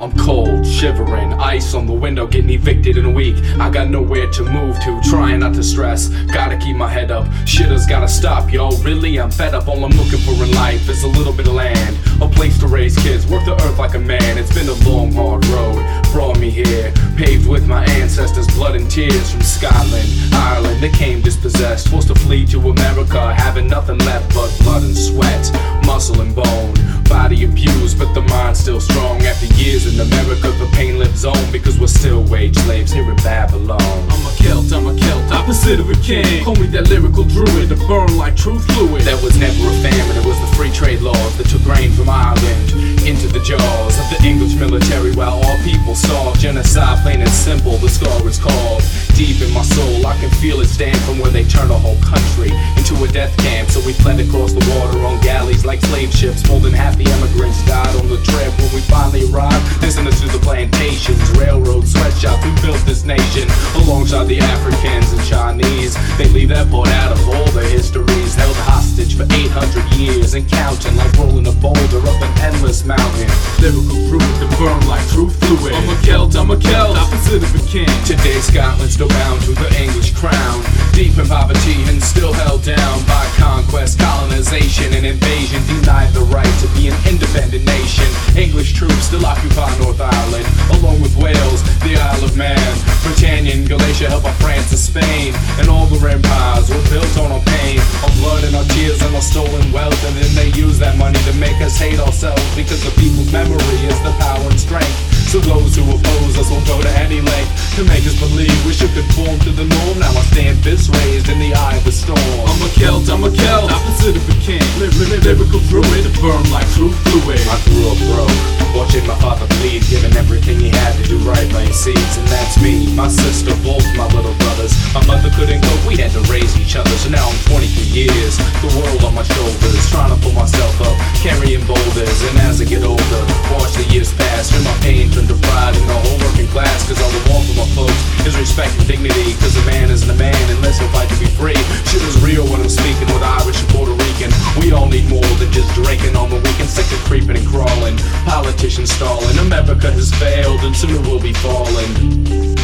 I'm cold, shivering, ice on the window, getting evicted in a week. I got nowhere to move to, trying not to stress. Gotta keep my head up, shit has gotta stop, yo. Really, I'm fed up. All I'm looking for in life is a little bit of land, work the earth like a man. It's been a long, hard road, brought me here, paved with my ancestors' blood and tears from Scotland, Ireland. They came dispossessed, forced to flee to America, having nothing left but blood and sweat, muscle and bone. Body abused, but the mind still strong. After years in America, the pain lives on because we're still wage slaves here in Babylon. I'm a Celt, I'm a Celt, opposite of a king. Call me that lyrical druid, to burn like true fluid. that was never a famine, plain and simple. The scar is called deep in my soul. I can feel it stand from where they turn a whole country into a death camp. So we fled across the water on galleys like slave ships. More than half the immigrants died on the trip when we finally arrived. Listening to the plantations, railroads, sweatshops. We built this nation alongside the Africans and Chinese. They leave that part out of all their histories. Held hostage for 800 years and counting like rolling a boulder up an endless mountain. Lyrical like true fluid. I'm a Celt, I'm a Celt, opposite of a king. Today Scotland's still bound to the English crown. Deep in poverty and still held down by conquest, colonization, and invasion. Denied the right to be an independent nation. English troops still occupy North Ireland, along with Wales, the Isle of Man. Brittany and Galicia help by France oppose us will go to any length to make us believe we should conform to the norm. Now I stand fist raised in the eye of the storm. I'm a Celt, I'm a Celt, opposite of a king. Ly- ly- lyrical druid, burn like true fluid. I grew up broke, watching my father bleed, giving everything he had to do right by his seeds, and that's me, my sister, both my little brothers. My mother couldn't cope, we had to raise each other, so now I'm 23 years, the world on my shoulders, trying to pull myself up, carrying boulders, and as I get older, dignity, cause a man isn't a man unless he'll fight to be free. Shit is real when I'm speaking with Irish and Puerto Rican. We all need more than just drinking on the weekend, sick of creeping and crawling. Politicians stalling, America has failed, and soon it will be falling.